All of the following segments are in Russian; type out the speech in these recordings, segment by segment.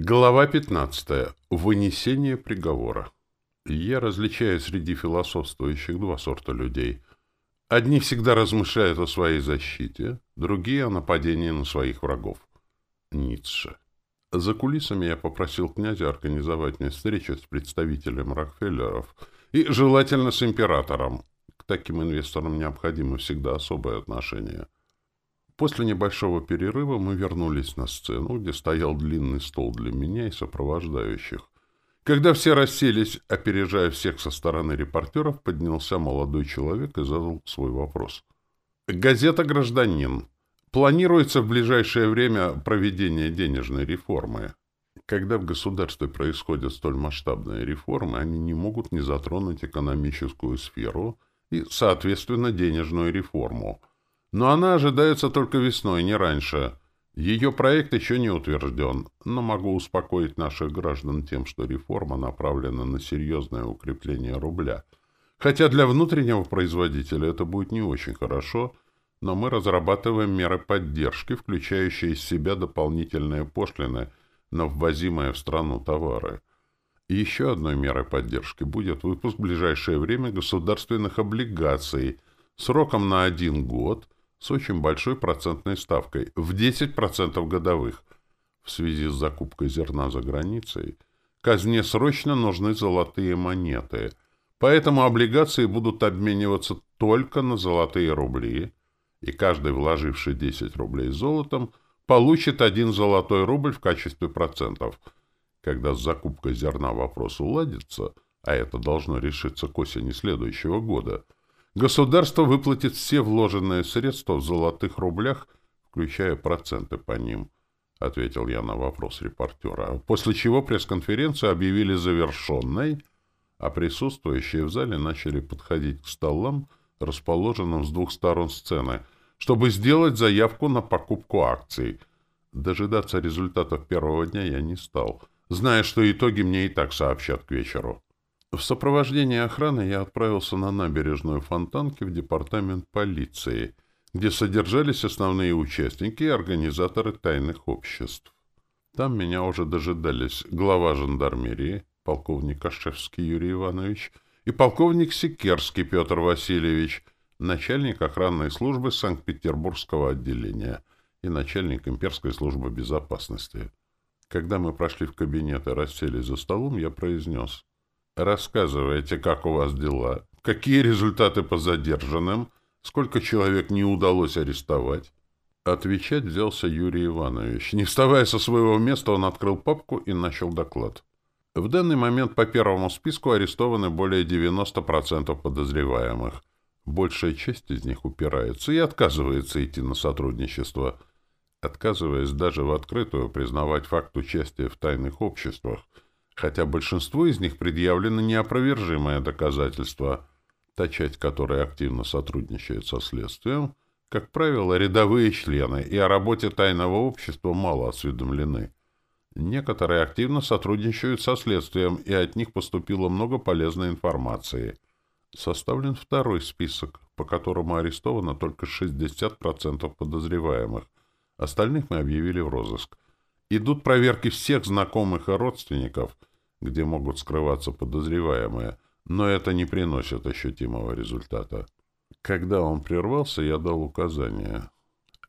Глава 15. Вынесение приговора. Я различаю среди философствующих два сорта людей. Одни всегда размышляют о своей защите, другие — о нападении на своих врагов. Ницше. За кулисами я попросил князя организовать мне встречу с представителем Рокфеллеров и желательно с императором. К таким инвесторам необходимо всегда особое отношение — После небольшого перерыва мы вернулись на сцену, где стоял длинный стол для меня и сопровождающих. Когда все расселись, опережая всех со стороны репортеров, поднялся молодой человек и задал свой вопрос. «Газета «Гражданин». Планируется в ближайшее время проведение денежной реформы. Когда в государстве происходят столь масштабные реформы, они не могут не затронуть экономическую сферу и, соответственно, денежную реформу – но она ожидается только весной, не раньше. Ее проект еще не утвержден, но могу успокоить наших граждан тем, что реформа направлена на серьезное укрепление рубля. Хотя для внутреннего производителя это будет не очень хорошо, но мы разрабатываем меры поддержки, включающие из себя дополнительные пошлины на ввозимые в страну товары. И еще одной мерой поддержки будет выпуск в ближайшее время государственных облигаций сроком на один год – с очень большой процентной ставкой в 10% годовых. В связи с закупкой зерна за границей казне срочно нужны золотые монеты, поэтому облигации будут обмениваться только на золотые рубли, и каждый, вложивший 10 рублей золотом, получит один золотой рубль в качестве процентов. Когда с закупкой зерна вопрос уладится, а это должно решиться к осени следующего года – Государство выплатит все вложенные средства в золотых рублях, включая проценты по ним, ответил я на вопрос репортера, после чего пресс-конференцию объявили завершенной, а присутствующие в зале начали подходить к столам, расположенным с двух сторон сцены, чтобы сделать заявку на покупку акций. Дожидаться результатов первого дня я не стал, зная, что итоги мне и так сообщат к вечеру. В сопровождении охраны я отправился на набережную Фонтанки в департамент полиции, где содержались основные участники и организаторы тайных обществ. Там меня уже дожидались глава жандармерии, полковник Ашевский Юрий Иванович и полковник Секерский Петр Васильевич, начальник охранной службы Санкт-Петербургского отделения и начальник имперской службы безопасности. Когда мы прошли в кабинет и расселись за столом, я произнес Рассказывайте, как у вас дела? Какие результаты по задержанным? Сколько человек не удалось арестовать?» Отвечать взялся Юрий Иванович. Не вставая со своего места, он открыл папку и начал доклад. В данный момент по первому списку арестованы более 90% подозреваемых. Большая часть из них упирается и отказывается идти на сотрудничество, отказываясь даже в открытую признавать факт участия в тайных обществах – хотя большинству из них предъявлено неопровержимое доказательство. Та часть, которая активно сотрудничает со следствием, как правило, рядовые члены и о работе тайного общества мало осведомлены. Некоторые активно сотрудничают со следствием, и от них поступило много полезной информации. Составлен второй список, по которому арестовано только 60% подозреваемых. Остальных мы объявили в розыск. Идут проверки всех знакомых и родственников – где могут скрываться подозреваемые, но это не приносит ощутимого результата. Когда он прервался, я дал указание.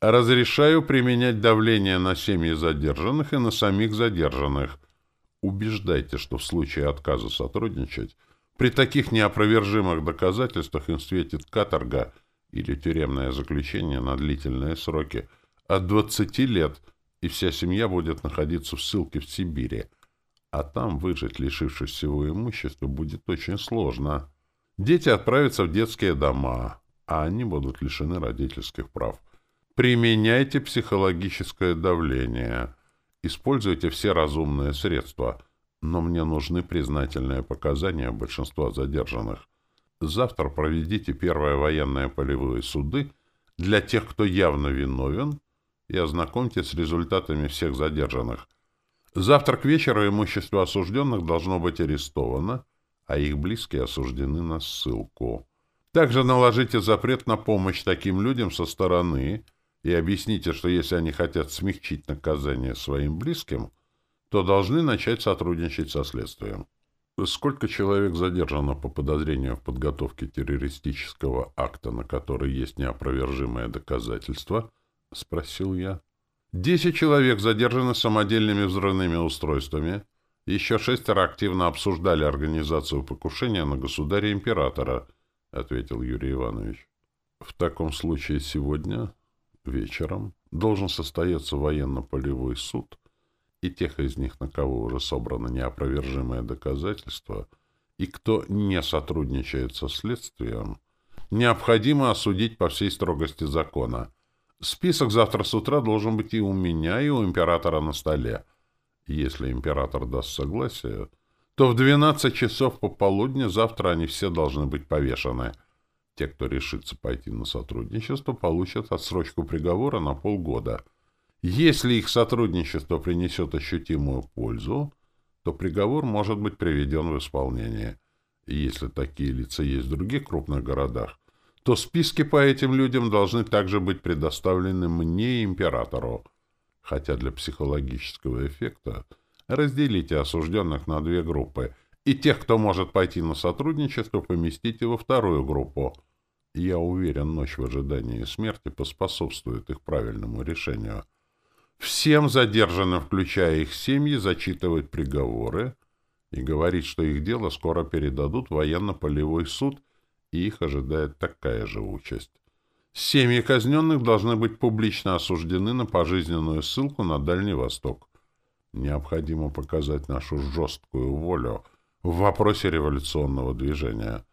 «Разрешаю применять давление на семьи задержанных и на самих задержанных. Убеждайте, что в случае отказа сотрудничать при таких неопровержимых доказательствах им светит каторга или тюремное заключение на длительные сроки от 20 лет, и вся семья будет находиться в ссылке в Сибири а там выжить, лишившись всего имущества, будет очень сложно. Дети отправятся в детские дома, а они будут лишены родительских прав. Применяйте психологическое давление. Используйте все разумные средства. Но мне нужны признательные показания большинства задержанных. Завтра проведите первые военные полевые суды для тех, кто явно виновен, и ознакомьтесь с результатами всех задержанных – Завтра к вечеру имущество осужденных должно быть арестовано, а их близкие осуждены на ссылку. Также наложите запрет на помощь таким людям со стороны и объясните, что если они хотят смягчить наказание своим близким, то должны начать сотрудничать со следствием. Сколько человек задержано по подозрению в подготовке террористического акта, на который есть неопровержимое доказательство? — спросил я. Десять человек задержаны самодельными взрывными устройствами. Еще шестеро активно обсуждали организацию покушения на государя-императора, — ответил Юрий Иванович. В таком случае сегодня, вечером, должен состояться военно-полевой суд, и тех из них, на кого уже собрано неопровержимое доказательство, и кто не сотрудничает со следствием, необходимо осудить по всей строгости закона — Список завтра с утра должен быть и у меня, и у императора на столе. Если император даст согласие, то в 12 часов пополудня завтра они все должны быть повешены. Те, кто решится пойти на сотрудничество, получат отсрочку приговора на полгода. Если их сотрудничество принесет ощутимую пользу, то приговор может быть приведен в исполнение. Если такие лица есть в других крупных городах, то списки по этим людям должны также быть предоставлены мне и императору. Хотя для психологического эффекта разделите осужденных на две группы, и тех, кто может пойти на сотрудничество, поместите во вторую группу. Я уверен, ночь в ожидании смерти поспособствует их правильному решению. Всем задержанным, включая их семьи, зачитывать приговоры и говорить, что их дело скоро передадут в военно-полевой суд – и их ожидает такая же участь. Семьи казненных должны быть публично осуждены на пожизненную ссылку на Дальний Восток. Необходимо показать нашу жесткую волю в вопросе революционного движения.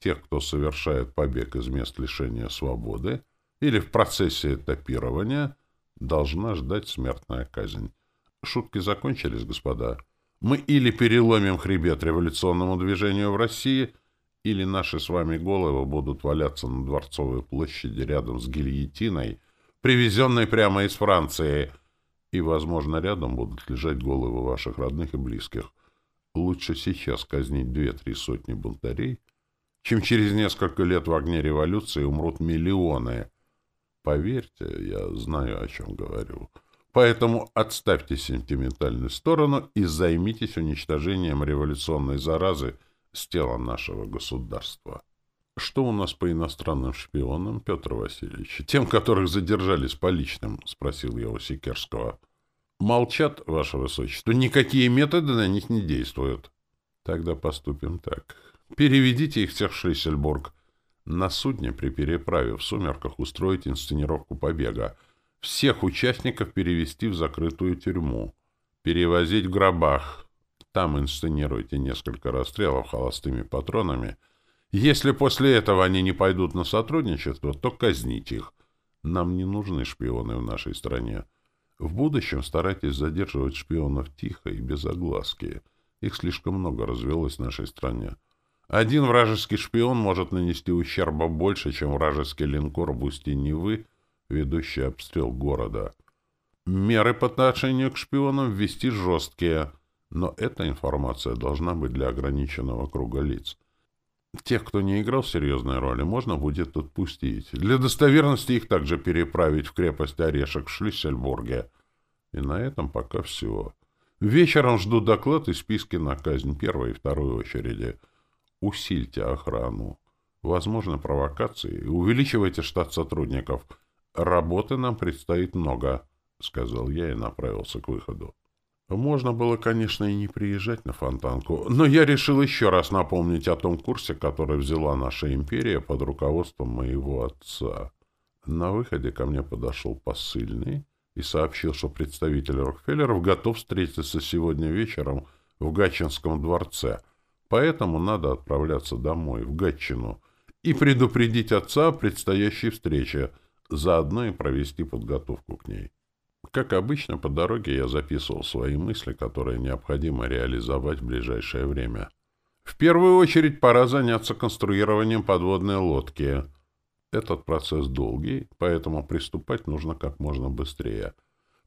Тех, кто совершает побег из мест лишения свободы или в процессе этапирования, должна ждать смертная казнь. Шутки закончились, господа. Мы или переломим хребет революционному движению в России – или наши с вами головы будут валяться на Дворцовой площади рядом с гильотиной, привезенной прямо из Франции, и, возможно, рядом будут лежать головы ваших родных и близких. Лучше сейчас казнить две-три сотни бунтарей, чем через несколько лет в огне революции умрут миллионы. Поверьте, я знаю, о чем говорю. Поэтому отставьте сентиментальную сторону и займитесь уничтожением революционной заразы — с тела нашего государства. «Что у нас по иностранным шпионам, Петр Васильевич? Тем, которых задержали с поличным?» — спросил я у Сикерского. «Молчат, ваше высочество. Никакие методы на них не действуют». «Тогда поступим так. Переведите их всех в Шлиссельбург. На судне при переправе в сумерках устроить инсценировку побега. Всех участников перевести в закрытую тюрьму. Перевозить в гробах. Там инсценируйте несколько расстрелов холостыми патронами. Если после этого они не пойдут на сотрудничество, то казнить их. Нам не нужны шпионы в нашей стране. В будущем старайтесь задерживать шпионов тихо и без огласки. Их слишком много развелось в нашей стране. Один вражеский шпион может нанести ущерба больше, чем вражеский линкор в устье Невы, ведущий обстрел города. Меры по отношению к шпионам ввести жесткие – но эта информация должна быть для ограниченного круга лиц. Тех, кто не играл серьезной роли, можно будет отпустить. Для достоверности их также переправить в крепость Орешек в Шлиссельбурге. И на этом пока все. Вечером жду доклад и списки на казнь первой и второй очереди. Усильте охрану. Возможно, провокации. Увеличивайте штат сотрудников. Работы нам предстоит много, — сказал я и направился к выходу. Можно было, конечно, и не приезжать на Фонтанку, но я решил еще раз напомнить о том курсе, который взяла наша империя под руководством моего отца. На выходе ко мне подошел посыльный и сообщил, что представитель Рокфеллеров готов встретиться сегодня вечером в Гатчинском дворце, поэтому надо отправляться домой, в Гатчину, и предупредить отца о предстоящей встрече, заодно и провести подготовку к ней. Как обычно, по дороге я записывал свои мысли, которые необходимо реализовать в ближайшее время. В первую очередь пора заняться конструированием подводной лодки. Этот процесс долгий, поэтому приступать нужно как можно быстрее.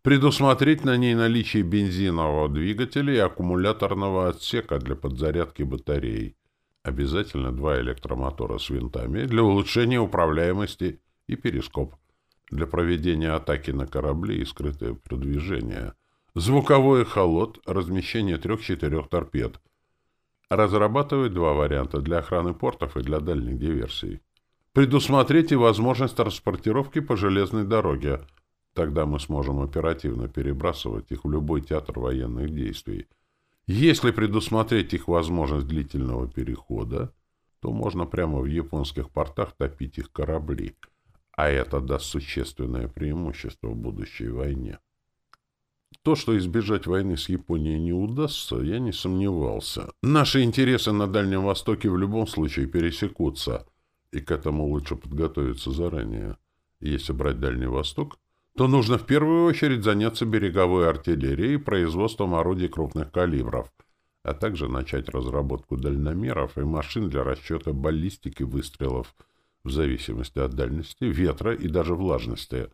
Предусмотреть на ней наличие бензинового двигателя и аккумуляторного отсека для подзарядки батарей. Обязательно два электромотора с винтами для улучшения управляемости и перископ для проведения атаки на корабли и скрытое продвижение, звуковой холод, размещение трех-четырех торпед. Разрабатывать два варианта для охраны портов и для дальних диверсий. Предусмотреть и возможность транспортировки по железной дороге. Тогда мы сможем оперативно перебрасывать их в любой театр военных действий. Если предусмотреть их возможность длительного перехода, то можно прямо в японских портах топить их корабли – а это даст существенное преимущество в будущей войне. То, что избежать войны с Японией не удастся, я не сомневался. Наши интересы на Дальнем Востоке в любом случае пересекутся, и к этому лучше подготовиться заранее. Если брать Дальний Восток, то нужно в первую очередь заняться береговой артиллерией и производством орудий крупных калибров, а также начать разработку дальномеров и машин для расчета баллистики выстрелов – в зависимости от дальности, ветра и даже влажности.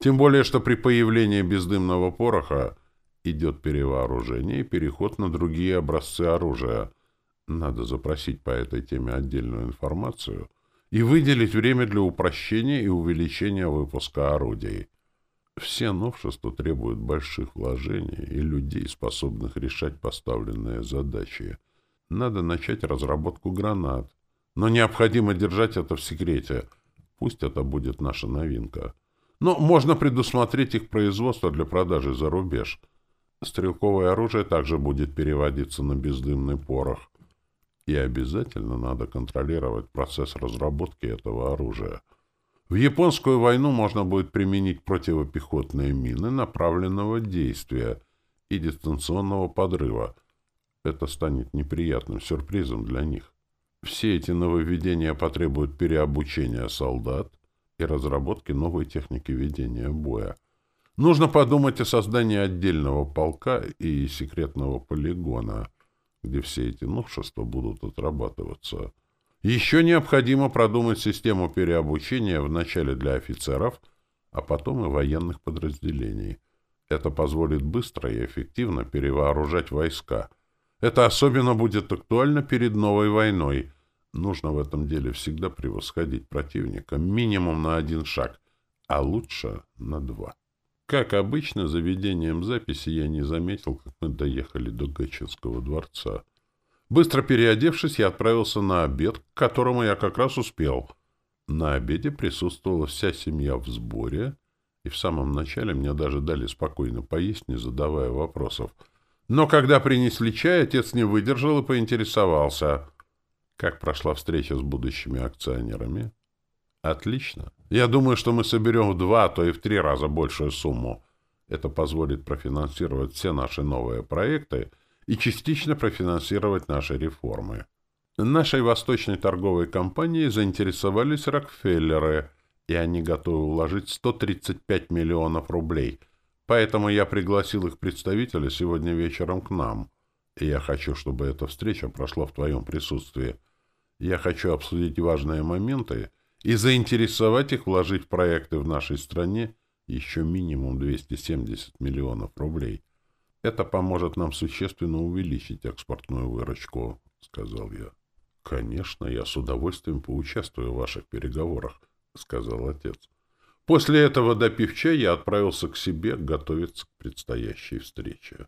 Тем более, что при появлении бездымного пороха идет перевооружение и переход на другие образцы оружия. Надо запросить по этой теме отдельную информацию и выделить время для упрощения и увеличения выпуска орудий. Все новшества требуют больших вложений и людей, способных решать поставленные задачи. Надо начать разработку гранат, но необходимо держать это в секрете. Пусть это будет наша новинка. Но можно предусмотреть их производство для продажи за рубеж. Стрелковое оружие также будет переводиться на бездымный порох. И обязательно надо контролировать процесс разработки этого оружия. В японскую войну можно будет применить противопехотные мины направленного действия и дистанционного подрыва. Это станет неприятным сюрпризом для них. Все эти нововведения потребуют переобучения солдат и разработки новой техники ведения боя. Нужно подумать о создании отдельного полка и секретного полигона, где все эти новшества будут отрабатываться. Еще необходимо продумать систему переобучения вначале для офицеров, а потом и военных подразделений. Это позволит быстро и эффективно перевооружать войска. Это особенно будет актуально перед новой войной, Нужно в этом деле всегда превосходить противника минимум на один шаг, а лучше на два. Как обычно, заведением записи я не заметил, как мы доехали до Гачинского дворца. Быстро переодевшись, я отправился на обед, к которому я как раз успел. На обеде присутствовала вся семья в сборе, и в самом начале мне даже дали спокойно поесть, не задавая вопросов. Но когда принесли чай, отец не выдержал и поинтересовался — как прошла встреча с будущими акционерами? Отлично. Я думаю, что мы соберем в два, а то и в три раза большую сумму. Это позволит профинансировать все наши новые проекты и частично профинансировать наши реформы. Нашей восточной торговой компанией заинтересовались Рокфеллеры, и они готовы вложить 135 миллионов рублей. Поэтому я пригласил их представителя сегодня вечером к нам. И я хочу, чтобы эта встреча прошла в твоем присутствии. Я хочу обсудить важные моменты и заинтересовать их вложить в проекты в нашей стране еще минимум 270 миллионов рублей. Это поможет нам существенно увеличить экспортную выручку, — сказал я. — Конечно, я с удовольствием поучаствую в ваших переговорах, — сказал отец. После этого, допив чай, я отправился к себе готовиться к предстоящей встрече.